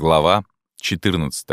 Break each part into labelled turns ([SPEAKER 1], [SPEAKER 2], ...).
[SPEAKER 1] Глава 14.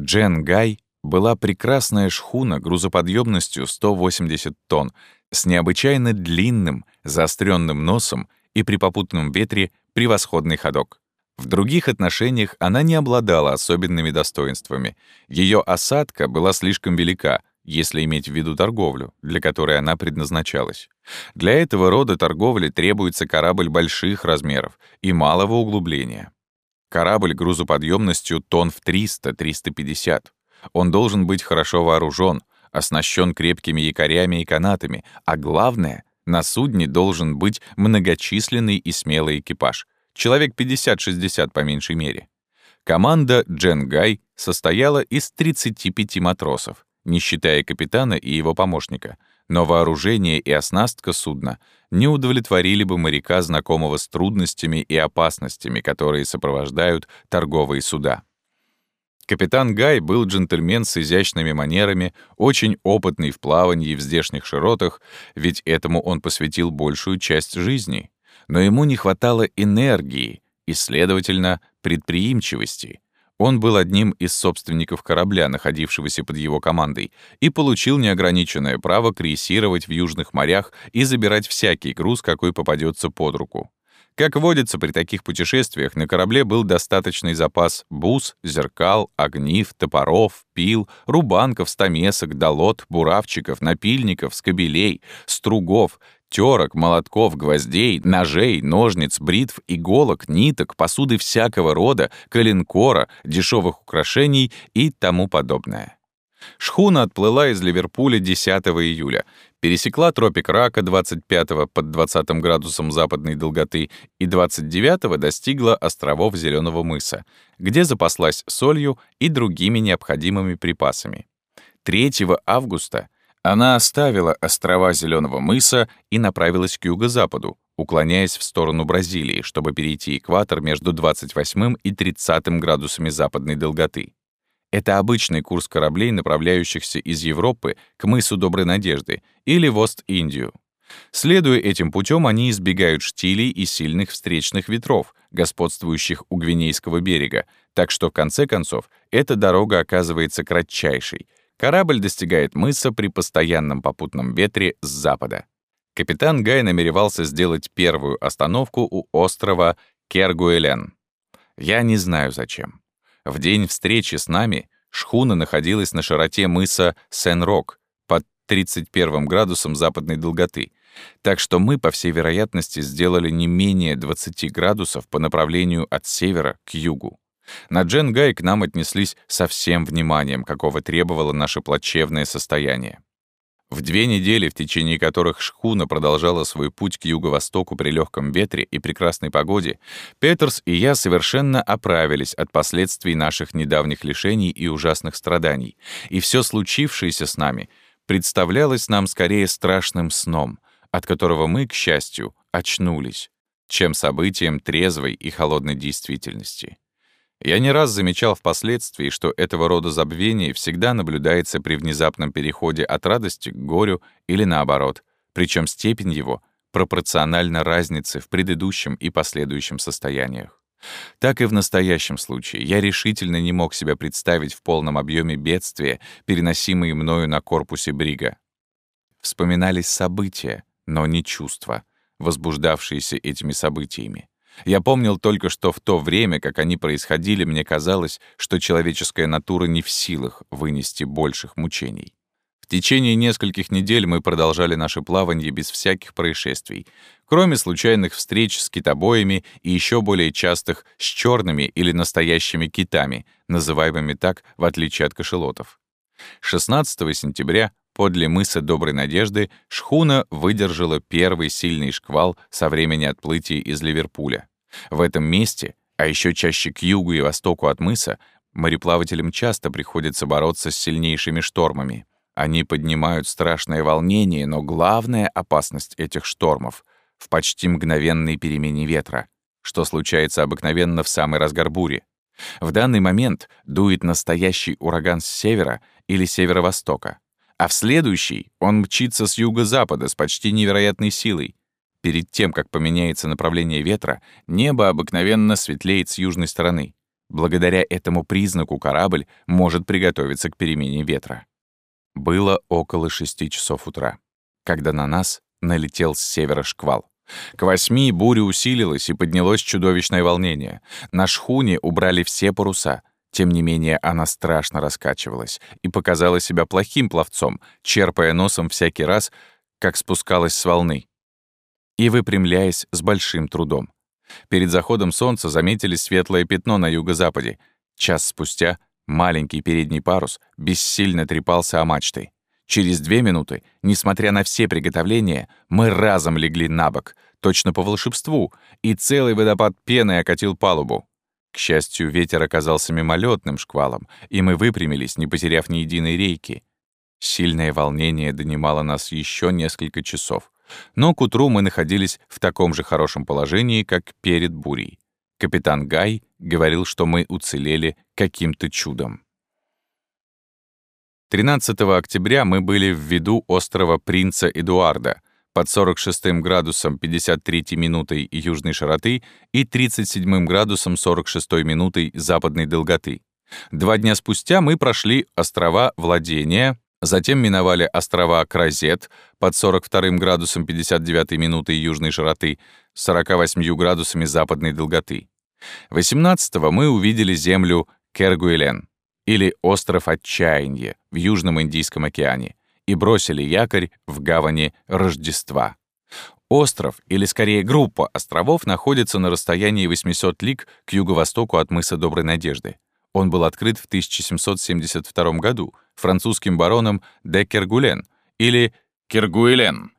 [SPEAKER 1] Джен Гай была прекрасная шхуна грузоподъемностью 180 тонн с необычайно длинным, заостренным носом и при попутном ветре превосходный ходок. В других отношениях она не обладала особенными достоинствами. Ее осадка была слишком велика, если иметь в виду торговлю, для которой она предназначалась. Для этого рода торговли требуется корабль больших размеров и малого углубления. Корабль грузоподъемностью тонн в 300-350. Он должен быть хорошо вооружен, оснащен крепкими якорями и канатами, а главное, на судне должен быть многочисленный и смелый экипаж, человек 50-60 по меньшей мере. Команда «Дженгай» состояла из 35 матросов, не считая капитана и его помощника, но вооружение и оснастка судна не удовлетворили бы моряка, знакомого с трудностями и опасностями, которые сопровождают торговые суда. Капитан Гай был джентльмен с изящными манерами, очень опытный в плавании в здешних широтах, ведь этому он посвятил большую часть жизни. Но ему не хватало энергии и, следовательно, предприимчивости — он был одним из собственников корабля, находившегося под его командой, и получил неограниченное право крейсировать в южных морях и забирать всякий груз, какой попадется под руку. Как водится при таких путешествиях, на корабле был достаточный запас бус, зеркал, огнив, топоров, пил, рубанков, стамесок, долот, буравчиков, напильников, скобелей, стругов, терок, молотков, гвоздей, ножей, ножниц, бритв, иголок, ниток, посуды всякого рода, коленкора, дешевых украшений и тому подобное. Шхуна отплыла из Ливерпуля 10 июля, пересекла тропик Рака 25 под 20 градусом западной долготы и 29 достигла островов Зеленого мыса, где запаслась солью и другими необходимыми припасами. 3 августа — она оставила острова Зеленого мыса и направилась к юго-западу, уклоняясь в сторону Бразилии, чтобы перейти экватор между 28 и 30 градусами западной долготы. Это обычный курс кораблей, направляющихся из Европы к мысу Доброй Надежды или в Ост-Индию. Следуя этим путем, они избегают штилей и сильных встречных ветров, господствующих у Гвинейского берега, так что, в конце концов, эта дорога оказывается кратчайшей — Корабль достигает мыса при постоянном попутном ветре с запада. Капитан Гай намеревался сделать первую остановку у острова Кергуэлен. Я не знаю зачем. В день встречи с нами шхуна находилась на широте мыса Сен-Рок под 31 градусом западной долготы, так что мы, по всей вероятности, сделали не менее 20 градусов по направлению от севера к югу. На Дженгай к нам отнеслись со всем вниманием, какого требовало наше плачевное состояние. В две недели, в течение которых шхуна продолжала свой путь к юго-востоку при легком ветре и прекрасной погоде, Петерс и я совершенно оправились от последствий наших недавних лишений и ужасных страданий, и все случившееся с нами представлялось нам скорее страшным сном, от которого мы, к счастью, очнулись, чем событием трезвой и холодной действительности. Я не раз замечал впоследствии, что этого рода забвение всегда наблюдается при внезапном переходе от радости к горю или наоборот, причем степень его пропорциональна разнице в предыдущем и последующем состояниях. Так и в настоящем случае я решительно не мог себя представить в полном объеме бедствия, переносимые мною на корпусе Брига. Вспоминались события, но не чувства, возбуждавшиеся этими событиями. Я помнил только, что в то время, как они происходили, мне казалось, что человеческая натура не в силах вынести больших мучений. В течение нескольких недель мы продолжали наше плавание без всяких происшествий, кроме случайных встреч с китобоями и еще более частых с черными или настоящими китами, называемыми так в отличие от кошелотов. 16 сентября подле мыса Доброй Надежды шхуна выдержала первый сильный шквал со времени отплытия из Ливерпуля. В этом месте, а еще чаще к югу и востоку от мыса, мореплавателям часто приходится бороться с сильнейшими штормами. Они поднимают страшное волнение, но главная опасность этих штормов — в почти мгновенной перемене ветра, что случается обыкновенно в самый разгар бури. В данный момент дует настоящий ураган с севера или северо-востока, а в следующий он мчится с юго-запада с почти невероятной силой. Перед тем, как поменяется направление ветра, небо обыкновенно светлеет с южной стороны. Благодаря этому признаку корабль может приготовиться к перемене ветра. Было около шести часов утра, когда на нас налетел с севера шквал. К восьми буря усилилась и поднялось чудовищное волнение. На шхуне убрали все паруса. Тем не менее, она страшно раскачивалась и показала себя плохим пловцом, черпая носом всякий раз, как спускалась с волны, и выпрямляясь с большим трудом. Перед заходом солнца заметили светлое пятно на юго-западе. Час спустя маленький передний парус бессильно трепался о мачты. Через две минуты, несмотря на все приготовления, мы разом легли на бок, точно по волшебству, и целый водопад пены окатил палубу. К счастью, ветер оказался мимолетным шквалом, и мы выпрямились, не потеряв ни единой рейки. Сильное волнение донимало нас еще несколько часов. Но к утру мы находились в таком же хорошем положении, как перед бурей. Капитан Гай говорил, что мы уцелели каким-то чудом. 13 октября мы были в виду острова Принца Эдуарда под 46 градусом 53 минутой южной широты и 37 градусом 46 минутой западной долготы. Два дня спустя мы прошли острова Владения, затем миновали острова Кразет под 42 градусом 59 минутой южной широты, 48 градусами западной долготы. 18-го мы увидели землю Кергуэлен или остров Отчаяния в Южном Индийском океане и бросили якорь в гавани Рождества. Остров, или скорее группа островов, находится на расстоянии 800 лиг к юго-востоку от мыса Доброй Надежды. Он был открыт в 1772 году французским бароном де Кергулен или Кергуэлен,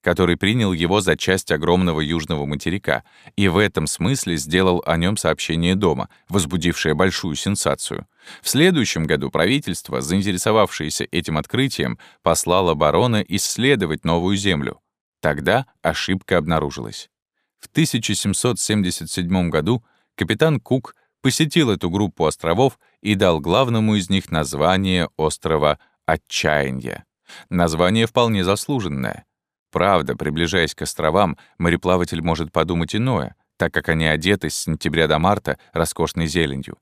[SPEAKER 1] который принял его за часть огромного южного материка и в этом смысле сделал о нем сообщение дома, возбудившее большую сенсацию. В следующем году правительство, заинтересовавшееся этим открытием, послало барона исследовать новую землю. Тогда ошибка обнаружилась. В 1777 году капитан Кук посетил эту группу островов и дал главному из них название острова Отчаяние. Название вполне заслуженное. Правда, приближаясь к островам, мореплаватель может подумать иное, так как они одеты с сентября до марта роскошной зеленью.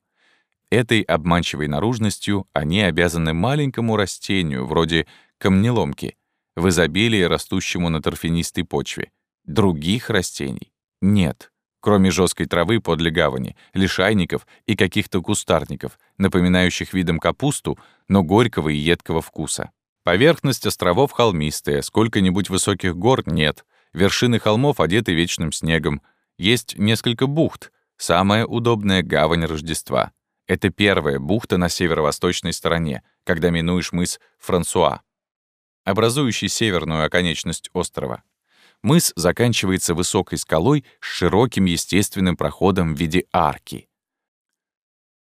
[SPEAKER 1] Этой обманчивой наружностью они обязаны маленькому растению, вроде камнеломки, в изобилии растущему на торфянистой почве. Других растений нет, кроме жесткой травы подле гавани, лишайников и каких-то кустарников, напоминающих видом капусту, но горького и едкого вкуса. Поверхность островов холмистая, сколько-нибудь высоких гор нет, вершины холмов одеты вечным снегом, есть несколько бухт, самая удобная гавань Рождества. Это первая бухта на северо-восточной стороне, когда минуешь мыс Франсуа, образующий северную оконечность острова. Мыс заканчивается высокой скалой с широким естественным проходом в виде арки.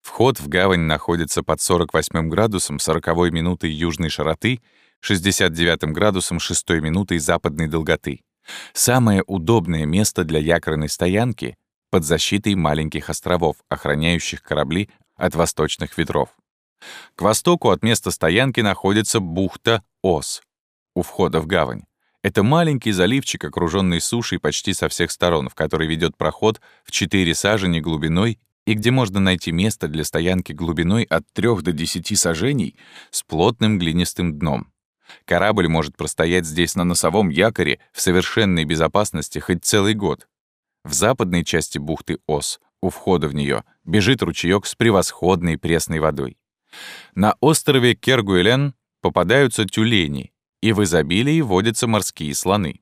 [SPEAKER 1] Вход в гавань находится под 48 градусом 40 минутой южной широты, 69 градусом 6 минутой западной долготы. Самое удобное место для якорной стоянки под защитой маленьких островов, охраняющих корабли от восточных ветров. К востоку от места стоянки находится бухта Ос у входа в гавань. Это маленький заливчик, окруженный сушей почти со всех сторон, в который ведет проход в 4 сажени глубиной и где можно найти место для стоянки глубиной от 3 до 10 сажений с плотным глинистым дном. Корабль может простоять здесь на носовом якоре в совершенной безопасности хоть целый год. В западной части бухты Ос, у входа в нее, бежит ручеек с превосходной пресной водой. На острове Кергуэлен попадаются тюлени, и в изобилии водятся морские слоны.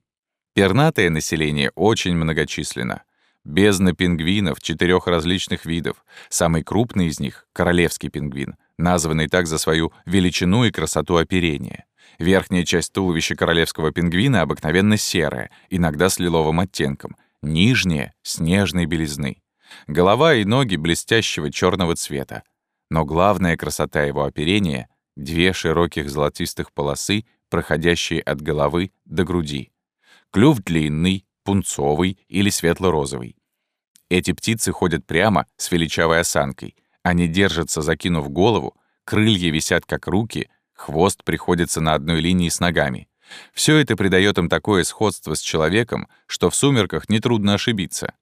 [SPEAKER 1] Пернатое население очень многочисленно. Бездна пингвинов четырех различных видов. Самый крупный из них — королевский пингвин, названный так за свою величину и красоту оперения. Верхняя часть туловища королевского пингвина обыкновенно серая, иногда с лиловым оттенком, нижняя — снежной белизны. Голова и ноги блестящего черного цвета. Но главная красота его оперения — две широких золотистых полосы, проходящие от головы до груди. Клюв длинный, пунцовый или светло-розовый. Эти птицы ходят прямо, с величавой осанкой. Они держатся, закинув голову, крылья висят как руки, хвост приходится на одной линии с ногами. Все это придает им такое сходство с человеком, что в сумерках нетрудно ошибиться.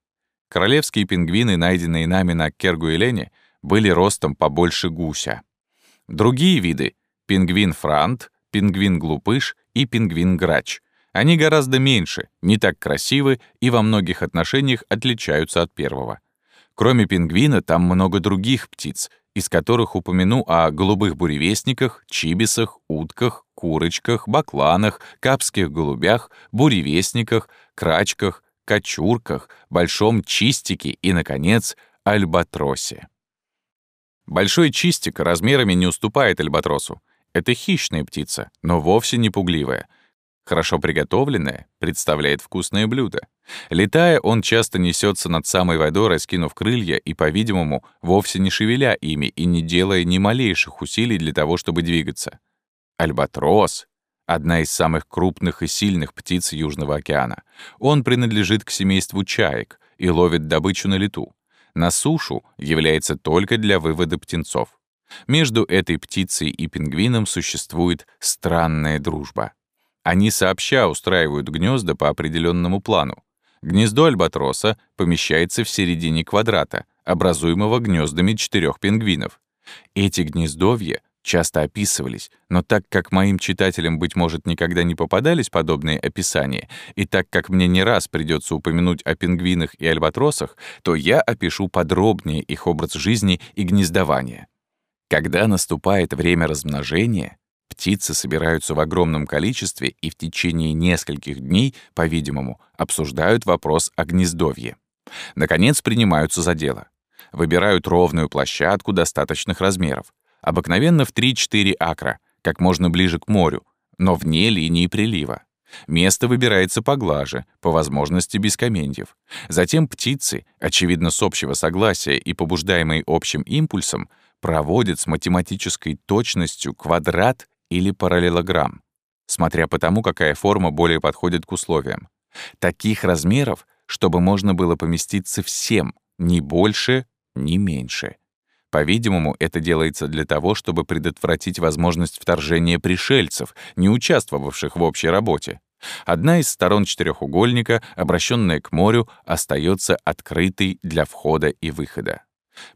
[SPEAKER 1] Королевские пингвины, найденные нами на Кергуэлене, были ростом побольше гуся. Другие виды — пингвин-франт, пингвин-глупыш и пингвин-грач — они гораздо меньше, не так красивы и во многих отношениях отличаются от первого. Кроме пингвина, там много других птиц, из которых упомяну о голубых буревестниках, чибисах, утках, курочках, бакланах, капских голубях, буревестниках, крачках, кочурках, большом чистике и, наконец, альбатросе. Большой чистик размерами не уступает альбатросу. Это хищная птица, но вовсе не пугливая. Хорошо приготовленная, представляет вкусное блюдо. Летая, он часто несется над самой водой, раскинув крылья и, по-видимому, вовсе не шевеля ими и не делая ни малейших усилий для того, чтобы двигаться. Альбатрос — одна из самых крупных и сильных птиц Южного океана. Он принадлежит к семейству чаек и ловит добычу на лету. На сушу является только для вывода птенцов. Между этой птицей и пингвином существует странная дружба. Они сообща устраивают гнезда по определенному плану. Гнездо альбатроса помещается в середине квадрата, образуемого гнездами четырех пингвинов. Эти гнездовья часто описывались, но так как моим читателям, быть может, никогда не попадались подобные описания, и так как мне не раз придется упомянуть о пингвинах и альбатросах, то я опишу подробнее их образ жизни и гнездования. Когда наступает время размножения, Птицы собираются в огромном количестве и в течение нескольких дней, по-видимому, обсуждают вопрос о гнездовье. Наконец принимаются за дело. Выбирают ровную площадку достаточных размеров, обыкновенно в 3-4 акра, как можно ближе к морю, но вне линии прилива. Место выбирается поглаже, по возможности без каменьев. Затем птицы, очевидно с общего согласия и побуждаемые общим импульсом, проводят с математической точностью квадрат или параллелограмм, смотря по тому, какая форма более подходит к условиям. Таких размеров, чтобы можно было поместиться всем, ни больше, ни меньше. По-видимому, это делается для того, чтобы предотвратить возможность вторжения пришельцев, не участвовавших в общей работе. Одна из сторон четырехугольника, обращенная к морю, остается открытой для входа и выхода.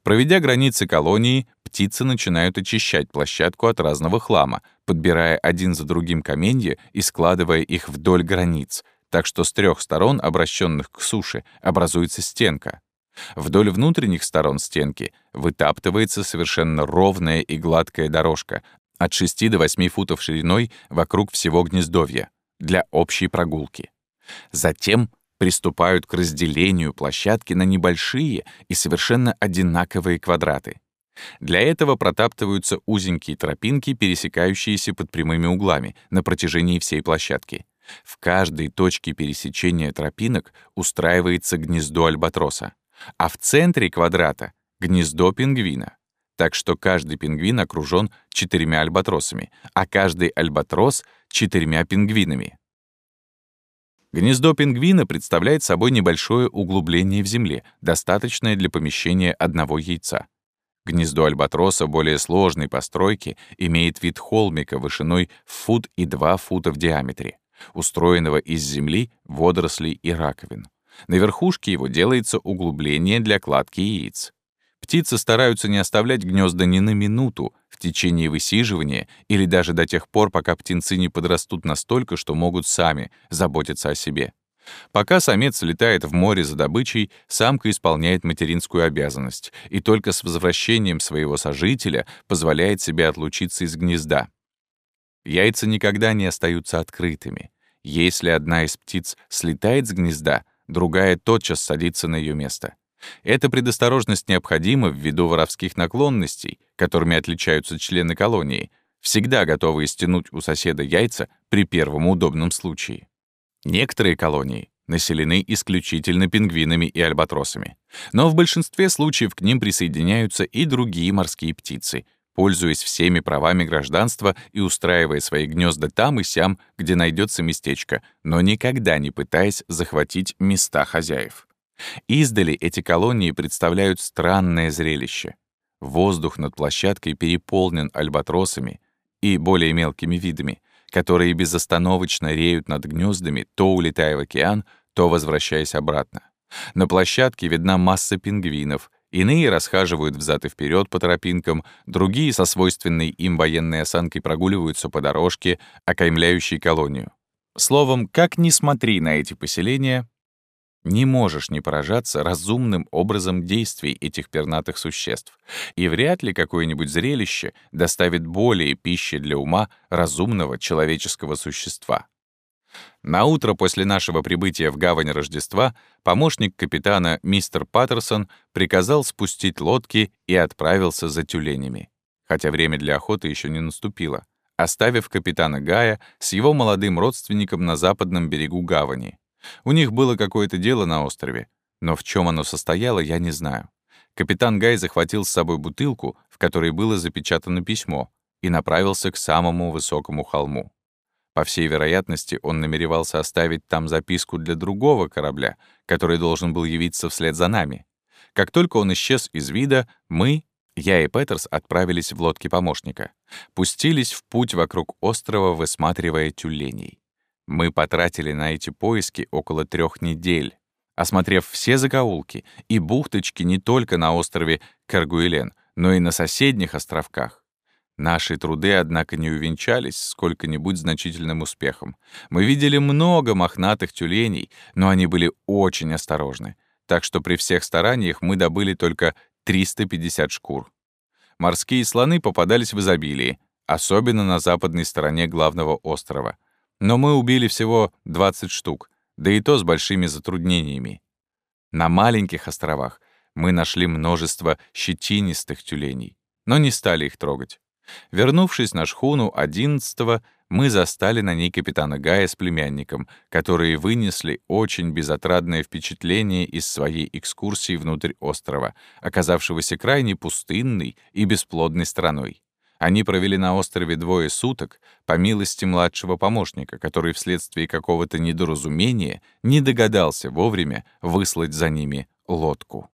[SPEAKER 1] Проведя границы колонии, птицы начинают очищать площадку от разного хлама, подбирая один за другим каменья и складывая их вдоль границ, так что с трех сторон, обращенных к суше, образуется стенка. Вдоль внутренних сторон стенки вытаптывается совершенно ровная и гладкая дорожка от 6 до 8 футов шириной вокруг всего гнездовья для общей прогулки. Затем приступают к разделению площадки на небольшие и совершенно одинаковые квадраты. Для этого протаптываются узенькие тропинки, пересекающиеся под прямыми углами на протяжении всей площадки. В каждой точке пересечения тропинок устраивается гнездо альбатроса, а в центре квадрата — гнездо пингвина. Так что каждый пингвин окружен четырьмя альбатросами, а каждый альбатрос — четырьмя пингвинами. Гнездо пингвина представляет собой небольшое углубление в земле, достаточное для помещения одного яйца. Гнездо альбатроса более сложной постройки имеет вид холмика вышиной фут и два фута в диаметре, устроенного из земли, водорослей и раковин. На верхушке его делается углубление для кладки яиц. Птицы стараются не оставлять гнезда ни на минуту в течение высиживания или даже до тех пор, пока птенцы не подрастут настолько, что могут сами заботиться о себе. Пока самец летает в море за добычей, самка исполняет материнскую обязанность и только с возвращением своего сожителя позволяет себе отлучиться из гнезда. Яйца никогда не остаются открытыми. Если одна из птиц слетает с гнезда, другая тотчас садится на ее место. Эта предосторожность необходима ввиду воровских наклонностей, которыми отличаются члены колонии, всегда готовые стянуть у соседа яйца при первом удобном случае. Некоторые колонии населены исключительно пингвинами и альбатросами, но в большинстве случаев к ним присоединяются и другие морские птицы, пользуясь всеми правами гражданства и устраивая свои гнезда там и сям, где найдется местечко, но никогда не пытаясь захватить места хозяев. Издали эти колонии представляют странное зрелище. Воздух над площадкой переполнен альбатросами и более мелкими видами, которые безостановочно реют над гнездами, то улетая в океан, то возвращаясь обратно. На площадке видна масса пингвинов, иные расхаживают взад и вперед по тропинкам, другие со свойственной им военной осанкой прогуливаются по дорожке, окаймляющей колонию. Словом, как ни смотри на эти поселения, не можешь не поражаться разумным образом действий этих пернатых существ, и вряд ли какое-нибудь зрелище доставит более пищи для ума разумного человеческого существа. На утро после нашего прибытия в гавань Рождества помощник капитана мистер Паттерсон приказал спустить лодки и отправился за тюленями, хотя время для охоты еще не наступило, оставив капитана Гая с его молодым родственником на западном берегу гавани. У них было какое-то дело на острове, но в чем оно состояло, я не знаю. Капитан Гай захватил с собой бутылку, в которой было запечатано письмо, и направился к самому высокому холму. По всей вероятности, он намеревался оставить там записку для другого корабля, который должен был явиться вслед за нами. Как только он исчез из вида, мы, я и Петерс отправились в лодке помощника. Пустились в путь вокруг острова, высматривая тюленей. Мы потратили на эти поиски около трех недель, осмотрев все закоулки и бухточки не только на острове Каргуэлен, но и на соседних островках. Наши труды, однако, не увенчались сколько-нибудь значительным успехом. Мы видели много мохнатых тюленей, но они были очень осторожны, так что при всех стараниях мы добыли только 350 шкур. Морские слоны попадались в изобилии, особенно на западной стороне главного острова — но мы убили всего 20 штук, да и то с большими затруднениями. На маленьких островах мы нашли множество щетинистых тюленей, но не стали их трогать. Вернувшись на шхуну 11 мы застали на ней капитана Гая с племянником, которые вынесли очень безотрадное впечатление из своей экскурсии внутрь острова, оказавшегося крайне пустынной и бесплодной страной. Они провели на острове двое суток по милости младшего помощника, который вследствие какого-то недоразумения не догадался вовремя выслать за ними лодку.